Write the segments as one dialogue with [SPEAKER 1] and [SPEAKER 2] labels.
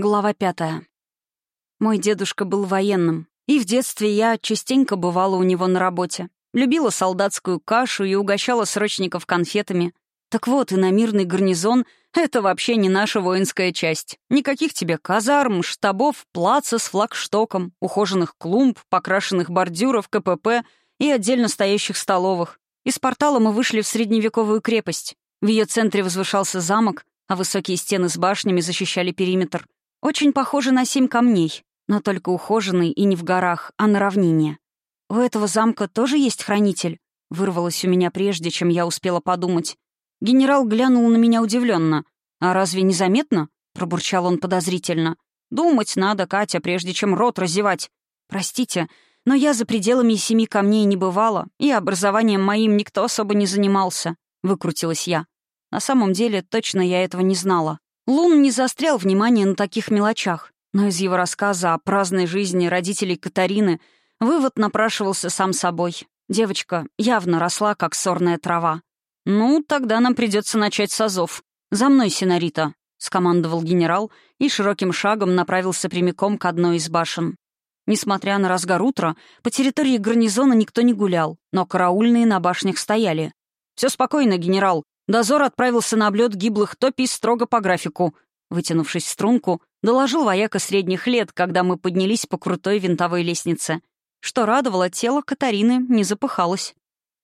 [SPEAKER 1] Глава пятая. Мой дедушка был военным, и в детстве я частенько бывала у него на работе. Любила солдатскую кашу и угощала срочников конфетами. Так вот, и на мирный гарнизон — это вообще не наша воинская часть. Никаких тебе казарм, штабов, плаца с флагштоком, ухоженных клумб, покрашенных бордюров, КПП и отдельно стоящих столовых. Из портала мы вышли в средневековую крепость. В ее центре возвышался замок, а высокие стены с башнями защищали периметр — очень похоже на семь камней, но только ухоженный и не в горах, а на равнине. «У этого замка тоже есть хранитель?» — вырвалось у меня прежде, чем я успела подумать. Генерал глянул на меня удивленно. «А разве незаметно?» — пробурчал он подозрительно. «Думать надо, Катя, прежде чем рот разевать. Простите, но я за пределами семи камней не бывала, и образованием моим никто особо не занимался», — выкрутилась я. На самом деле, точно я этого не знала. Лун не застрял внимание на таких мелочах, но из его рассказа о праздной жизни родителей Катарины вывод напрашивался сам собой. Девочка явно росла, как сорная трава. «Ну, тогда нам придется начать с азов. За мной, Синарита», — скомандовал генерал и широким шагом направился прямиком к одной из башен. Несмотря на разгар утра, по территории гарнизона никто не гулял, но караульные на башнях стояли. «Все спокойно, генерал. Дозор отправился на облет гиблых топий строго по графику. Вытянувшись в струнку, доложил вояка средних лет, когда мы поднялись по крутой винтовой лестнице. Что радовало, тело Катарины не запыхалось.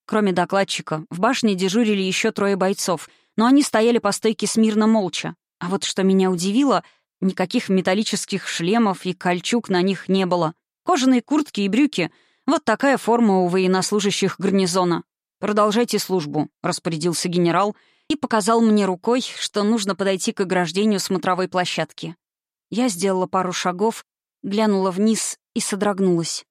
[SPEAKER 1] Кроме докладчика, в башне дежурили еще трое бойцов, но они стояли по стойке смирно молча. А вот что меня удивило, никаких металлических шлемов и кольчуг на них не было. Кожаные куртки и брюки — вот такая форма у военнослужащих гарнизона. «Продолжайте службу», — распорядился генерал и показал мне рукой, что нужно подойти к ограждению смотровой площадки. Я сделала пару шагов, глянула вниз и содрогнулась.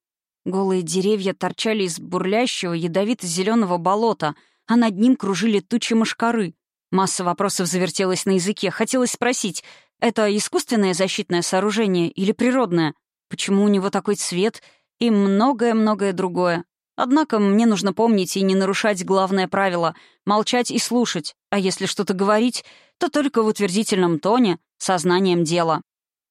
[SPEAKER 1] Голые деревья торчали из бурлящего ядовито-зеленого болота, а над ним кружили тучи мошкары. Масса вопросов завертелась на языке. Хотелось спросить, это искусственное защитное сооружение или природное? Почему у него такой цвет? И многое-многое другое. Однако мне нужно помнить и не нарушать главное правило — молчать и слушать, а если что-то говорить, то только в утвердительном тоне, сознанием дела.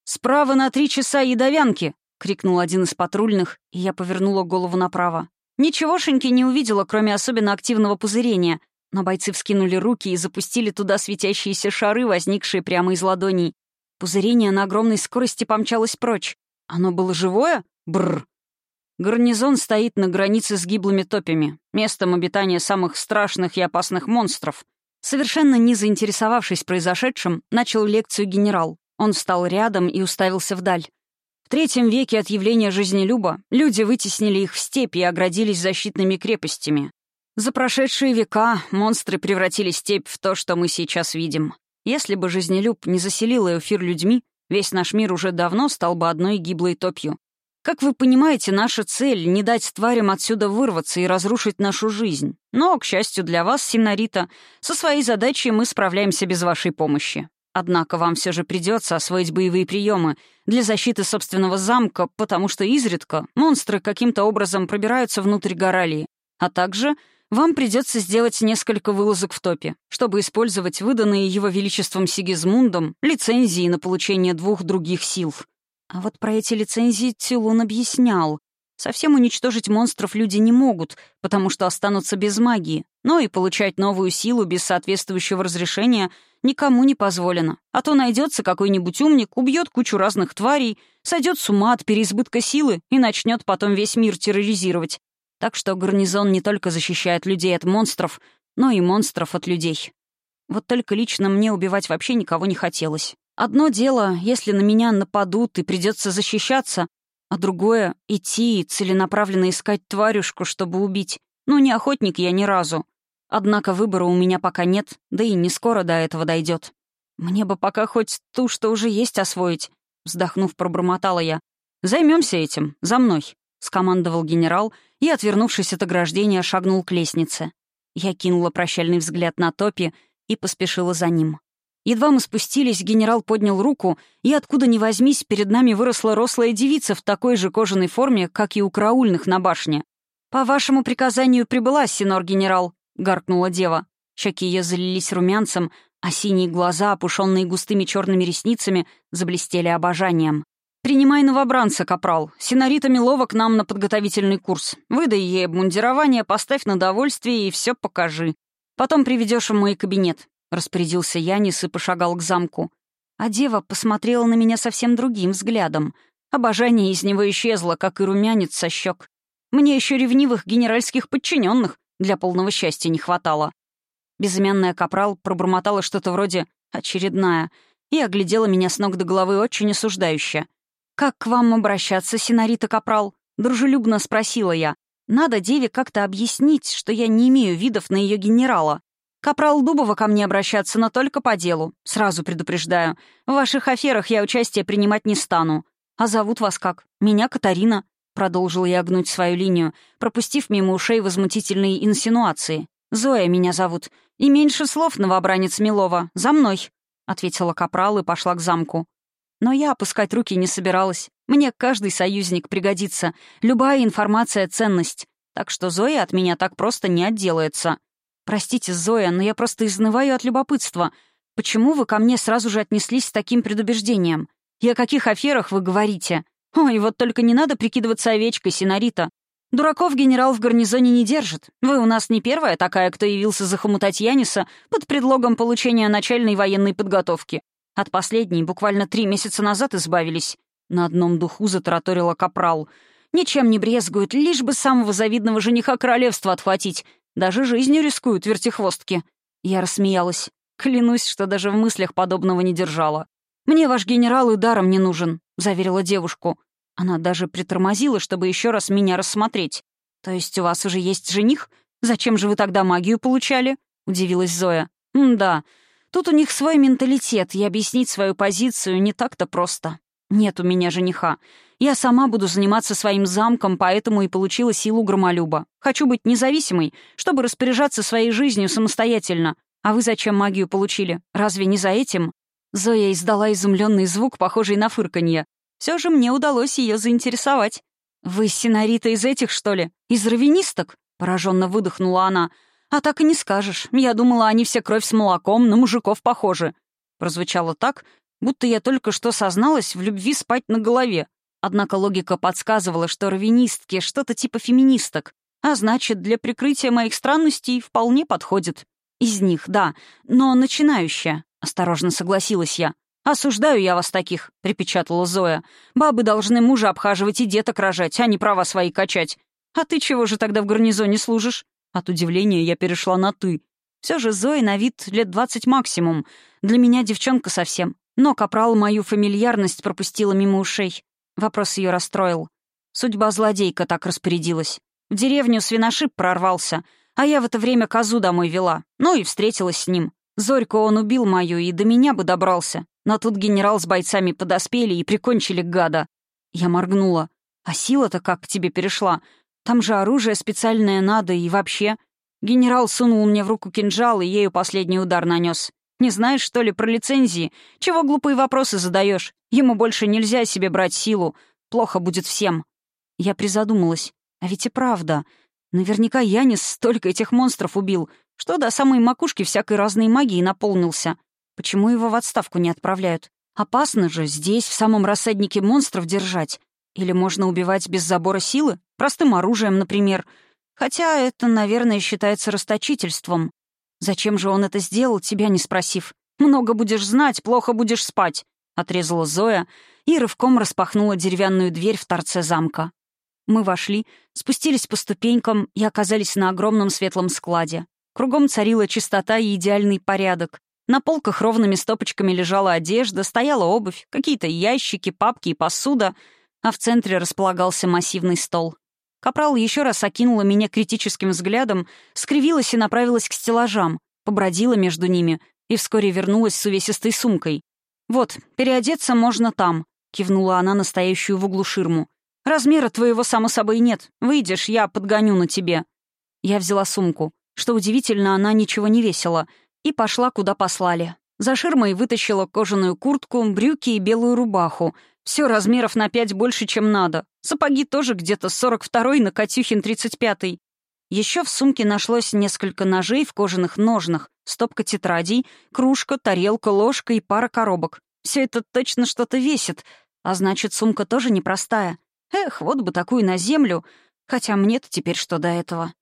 [SPEAKER 1] «Справа на три часа ядовянки!» — крикнул один из патрульных, и я повернула голову направо. Ничегошеньки не увидела, кроме особенно активного пузырения, но бойцы вскинули руки и запустили туда светящиеся шары, возникшие прямо из ладоней. Пузырение на огромной скорости помчалось прочь. Оно было живое? Бррр. Гарнизон стоит на границе с гиблыми топями, местом обитания самых страшных и опасных монстров. Совершенно не заинтересовавшись произошедшим, начал лекцию генерал. Он встал рядом и уставился вдаль. В третьем веке от явления жизнелюба люди вытеснили их в степи и оградились защитными крепостями. За прошедшие века монстры превратили степь в то, что мы сейчас видим. Если бы жизнелюб не заселил эфир людьми, весь наш мир уже давно стал бы одной гиблой топью. Как вы понимаете, наша цель — не дать тварям отсюда вырваться и разрушить нашу жизнь. Но, к счастью для вас, Синарита, со своей задачей мы справляемся без вашей помощи. Однако вам все же придется освоить боевые приемы для защиты собственного замка, потому что изредка монстры каким-то образом пробираются внутрь Горалии. А также вам придется сделать несколько вылазок в топе, чтобы использовать выданные его величеством Сигизмундом лицензии на получение двух других сил — а вот про эти лицензии Тюлун объяснял. Совсем уничтожить монстров люди не могут, потому что останутся без магии. Но и получать новую силу без соответствующего разрешения никому не позволено. А то найдется какой-нибудь умник, убьет кучу разных тварей, сойдет с ума от переизбытка силы и начнет потом весь мир терроризировать. Так что гарнизон не только защищает людей от монстров, но и монстров от людей. Вот только лично мне убивать вообще никого не хотелось. Одно дело, если на меня нападут и придется защищаться, а другое — идти и целенаправленно искать тварюшку, чтобы убить. Ну, не охотник я ни разу. Однако выбора у меня пока нет, да и не скоро до этого дойдет. Мне бы пока хоть ту, что уже есть, освоить. Вздохнув, пробормотала я. Займемся этим, за мной», — скомандовал генерал и, отвернувшись от ограждения, шагнул к лестнице. Я кинула прощальный взгляд на топи и поспешила за ним. Едва мы спустились, генерал поднял руку, и откуда ни возьмись, перед нами выросла рослая девица в такой же кожаной форме, как и у караульных на башне. «По вашему приказанию прибыла, синор-генерал», — гаркнула дева. Щеки ее залились румянцем, а синие глаза, опушенные густыми черными ресницами, заблестели обожанием. «Принимай новобранца, капрал. Синарита Милова к нам на подготовительный курс. Выдай ей обмундирование, поставь на довольствие и все покажи. Потом приведешь в мой кабинет», — распорядился Янис и пошагал к замку. А дева посмотрела на меня совсем другим взглядом. Обожание из него исчезло, как и румянец со щек. Мне еще ревнивых генеральских подчиненных для полного счастья не хватало. Безымянная капрал пробормотала что-то вроде «очередная» и оглядела меня с ног до головы очень осуждающе. «Как к вам обращаться, синарита Капрал?» — дружелюбно спросила я. «Надо деве как-то объяснить, что я не имею видов на ее генерала. Капрал Дубова ко мне обращаться, но только по делу. Сразу предупреждаю. В ваших аферах я участие принимать не стану. А зовут вас как? Меня Катарина». Продолжила я гнуть свою линию, пропустив мимо ушей возмутительные инсинуации. «Зоя меня зовут. И меньше слов, новобранец Милова. За мной», — ответила Капрал и пошла к замку. Но я опускать руки не собиралась. Мне каждый союзник пригодится. Любая информация — ценность. Так что Зоя от меня так просто не отделается. Простите, Зоя, но я просто изнываю от любопытства. Почему вы ко мне сразу же отнеслись с таким предубеждением? И о каких аферах вы говорите? Ой, вот только не надо прикидываться овечкой, Синарита. Дураков генерал в гарнизоне не держит. Вы у нас не первая такая, кто явился захомутать Яниса под предлогом получения начальной военной подготовки. От последней буквально три месяца назад избавились. На одном духу затараторила капрал. Ничем не брезгуют, лишь бы самого завидного жениха королевства отхватить. Даже жизнью рискуют вертихвостки. Я рассмеялась. Клянусь, что даже в мыслях подобного не держала. «Мне ваш генерал и даром не нужен», — заверила девушку. Она даже притормозила, чтобы еще раз меня рассмотреть. «То есть у вас уже есть жених? Зачем же вы тогда магию получали?» — удивилась Зоя. «Да, Тут у них свой менталитет, и объяснить свою позицию не так-то просто. Нет у меня жениха. Я сама буду заниматься своим замком, поэтому и получила силу громолюба. Хочу быть независимой, чтобы распоряжаться своей жизнью самостоятельно. А вы зачем магию получили? Разве не за этим?» Зоя издала изумленный звук, похожий на фырканье. Все же мне удалось ее заинтересовать. «Вы синарита из этих, что ли? Из равенисток?» — пораженно выдохнула она. «А так и не скажешь. Я думала, они все кровь с молоком, на мужиков похожи». Прозвучало так, будто я только что созналась в любви спать на голове. Однако логика подсказывала, что равенистки — что-то типа феминисток, а значит, для прикрытия моих странностей вполне подходит. Из них, да, но начинающая, — осторожно согласилась я. «Осуждаю я вас таких», — припечатала Зоя. «Бабы должны мужа обхаживать и деток рожать, а не права свои качать. А ты чего же тогда в гарнизоне служишь?» От удивления я перешла на «ты». Все же Зои на вид лет двадцать максимум. Для меня девчонка совсем. Но Капрал мою фамильярность пропустила мимо ушей. Вопрос ее расстроил. Судьба злодейка так распорядилась. В деревню свиношип прорвался, а я в это время козу домой вела. Ну и встретилась с ним. Зорьку он убил мою и до меня бы добрался. Но тут генерал с бойцами подоспели и прикончили гада. Я моргнула. А сила-то как к тебе перешла? Там же оружие специальное надо и вообще. Генерал сунул мне в руку кинжал и ею последний удар нанес. Не знаешь, что ли, про лицензии? Чего глупые вопросы задаешь? Ему больше нельзя себе брать силу. Плохо будет всем. Я призадумалась. А ведь и правда. Наверняка Янис столько этих монстров убил, что до самой макушки всякой разной магии наполнился. Почему его в отставку не отправляют? Опасно же здесь, в самом рассаднике монстров, держать. Или можно убивать без забора силы? Простым оружием, например. Хотя это, наверное, считается расточительством. Зачем же он это сделал, тебя не спросив? Много будешь знать, плохо будешь спать. Отрезала Зоя и рывком распахнула деревянную дверь в торце замка. Мы вошли, спустились по ступенькам и оказались на огромном светлом складе. Кругом царила чистота и идеальный порядок. На полках ровными стопочками лежала одежда, стояла обувь, какие-то ящики, папки и посуда — а в центре располагался массивный стол. Капрал еще раз окинула меня критическим взглядом, скривилась и направилась к стеллажам, побродила между ними и вскоре вернулась с увесистой сумкой. «Вот, переодеться можно там», — кивнула она настоящую в углу ширму. «Размера твоего, само собой, нет. Выйдешь, я подгоню на тебе». Я взяла сумку. Что удивительно, она ничего не весила. И пошла, куда послали. За ширмой вытащила кожаную куртку, брюки и белую рубаху — все размеров на пять больше, чем надо. Сапоги тоже где-то 42-й на Катюхин 35-й. Еще в сумке нашлось несколько ножей в кожаных ножнах, стопка тетрадей, кружка, тарелка, ложка и пара коробок. Все это точно что-то весит, а значит, сумка тоже непростая. Эх, вот бы такую на землю, хотя мне-то теперь что до этого.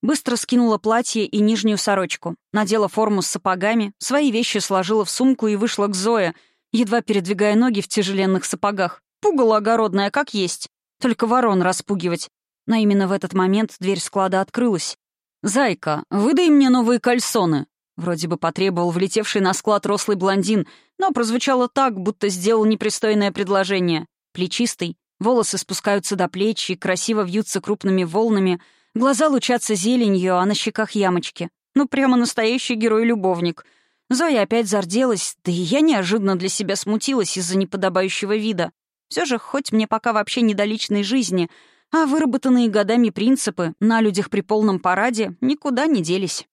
[SPEAKER 1] Быстро скинула платье и нижнюю сорочку, надела форму с сапогами, свои вещи сложила в сумку и вышла к Зое, едва передвигая ноги в тяжеленных сапогах. Пугало огородное, как есть. Только ворон распугивать. Но именно в этот момент дверь склада открылась. «Зайка, выдай мне новые кальсоны!» Вроде бы потребовал влетевший на склад рослый блондин, но прозвучало так, будто сделал непристойное предложение. Плечистый, волосы спускаются до плеч и красиво вьются крупными волнами, глаза лучатся зеленью, а на щеках ямочки. Ну, прямо настоящий герой-любовник. Зоя опять зарделась, да и я неожиданно для себя смутилась из-за неподобающего вида. Все же, хоть мне пока вообще не до личной жизни — а выработанные годами принципы на людях при полном параде никуда не делись.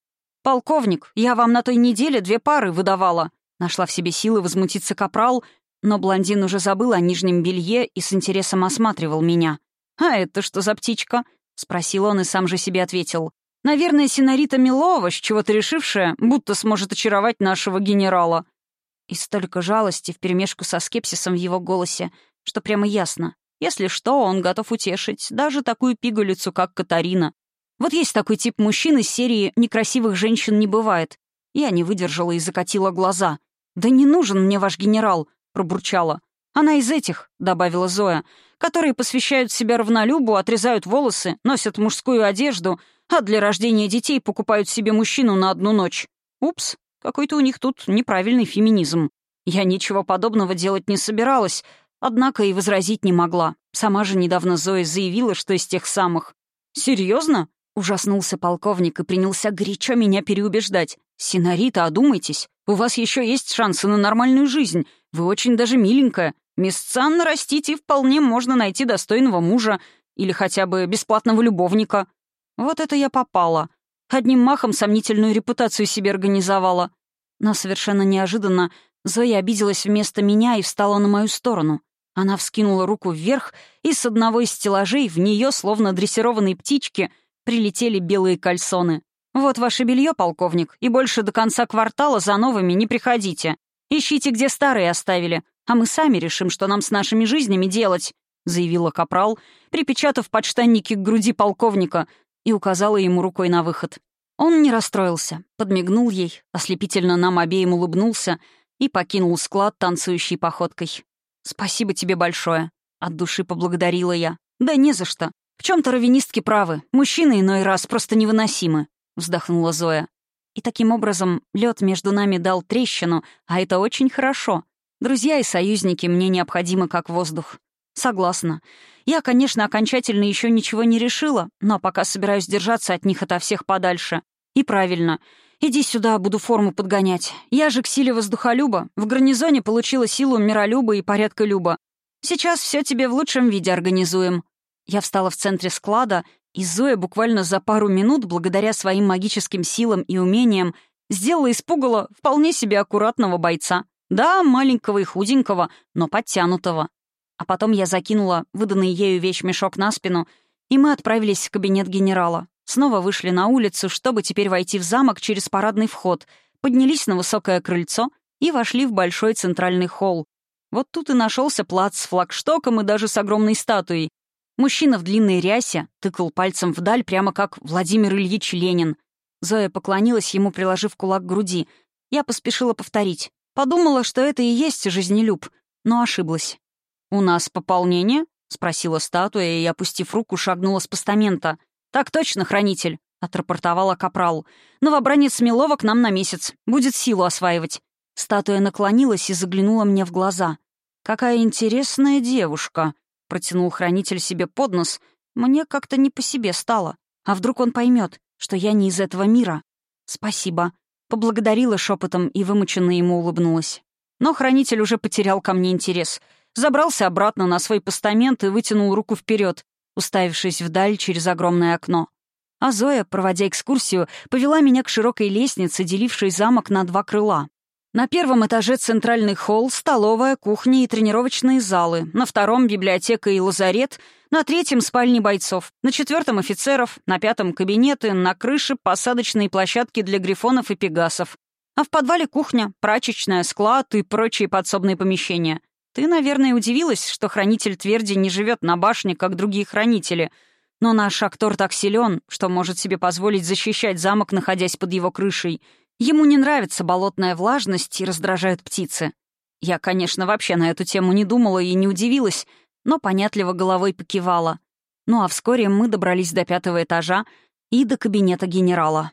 [SPEAKER 1] «Полковник, я вам на той неделе две пары выдавала». Нашла в себе силы возмутиться капрал, но блондин уже забыл о нижнем белье и с интересом осматривал меня. «А это что за птичка?» — спросил он и сам же себе ответил. «Наверное, синорита Милова, с чего-то решившая, будто сможет очаровать нашего генерала». И столько жалости вперемешку со скепсисом в его голосе, что прямо ясно. Если что, он готов утешить даже такую пигалицу, как Катарина. Вот есть такой тип мужчин из серии «Некрасивых женщин не бывает». Я не выдержала и закатила глаза. «Да не нужен мне ваш генерал», — пробурчала. «Она из этих», — добавила Зоя, «которые посвящают себя равнолюбу, отрезают волосы, носят мужскую одежду, а для рождения детей покупают себе мужчину на одну ночь. Упс, какой-то у них тут неправильный феминизм. Я ничего подобного делать не собиралась, Однако и возразить не могла. Сама же недавно Зоя заявила, что из тех самых. «Серьезно?» — ужаснулся полковник и принялся горячо меня переубеждать. «Синарита, одумайтесь. У вас еще есть шансы на нормальную жизнь. Вы очень даже миленькая. Места нарастить и вполне можно найти достойного мужа или хотя бы бесплатного любовника. Вот это я попала. Одним махом сомнительную репутацию себе организовала. Но совершенно неожиданно Зоя обиделась вместо меня и встала на мою сторону. Она вскинула руку вверх, и с одного из стеллажей в нее, словно дрессированные птички, прилетели белые кальсоны. «Вот ваше белье, полковник, и больше до конца квартала за новыми не приходите. Ищите, где старые оставили, а мы сами решим, что нам с нашими жизнями делать», — заявила Капрал, припечатав подштанники к груди полковника и указала ему рукой на выход. Он не расстроился, подмигнул ей, ослепительно нам обеим улыбнулся и покинул склад танцующей походкой. «Спасибо тебе большое», — от души поблагодарила я. «Да не за что. В чем то равенистки правы. Мужчины иной раз просто невыносимы», — вздохнула Зоя. И таким образом лед между нами дал трещину, а это очень хорошо. Друзья и союзники мне необходимы как воздух. Согласна. Я, конечно, окончательно еще ничего не решила, но пока собираюсь держаться от них ото всех подальше. И правильно. Иди сюда, буду форму подгонять. Я же к силе воздухолюба. В гарнизоне получила силу миролюба и порядколюба. Сейчас все тебе в лучшем виде организуем». Я встала в центре склада, и Зоя буквально за пару минут, благодаря своим магическим силам и умениям, сделала испугала вполне себе аккуратного бойца. Да, маленького и худенького, но подтянутого. А потом я закинула выданный ею вещмешок на спину, и мы отправились в кабинет генерала. Снова вышли на улицу, чтобы теперь войти в замок через парадный вход, поднялись на высокое крыльцо и вошли в большой центральный холл. Вот тут и нашелся плац с флагштоком и даже с огромной статуей. Мужчина в длинной рясе тыкал пальцем вдаль, прямо как Владимир Ильич Ленин. Зоя поклонилась ему, приложив кулак к груди. Я поспешила повторить. Подумала, что это и есть жизнелюб, но ошиблась. «У нас пополнение?» — спросила статуя и, опустив руку, шагнула с постамента — «Так точно, хранитель», — отрапортовала Капрал. «Новобранец Милова к нам на месяц. Будет силу осваивать». Статуя наклонилась и заглянула мне в глаза. «Какая интересная девушка», — протянул хранитель себе под нос. «Мне как-то не по себе стало. А вдруг он поймет, что я не из этого мира?» «Спасибо», — поблагодарила шепотом и вымученно ему улыбнулась. Но хранитель уже потерял ко мне интерес. Забрался обратно на свой постамент и вытянул руку вперед уставившись вдаль через огромное окно. А Зоя, проводя экскурсию, повела меня к широкой лестнице, делившей замок на два крыла. На первом этаже центральный холл, столовая, кухня и тренировочные залы. На втором — библиотека и лазарет. На третьем — спальни бойцов. На четвертом — офицеров. На пятом — кабинеты. На крыше — посадочные площадки для грифонов и пегасов. А в подвале — кухня, прачечная, склад и прочие подсобные помещения. Ты, наверное, удивилась, что хранитель тверди не живет на башне, как другие хранители. Но наш актор так силен, что может себе позволить защищать замок, находясь под его крышей — Ему не нравится болотная влажность и раздражают птицы. Я, конечно, вообще на эту тему не думала и не удивилась, но понятливо головой покивала. Ну а вскоре мы добрались до пятого этажа и до кабинета генерала.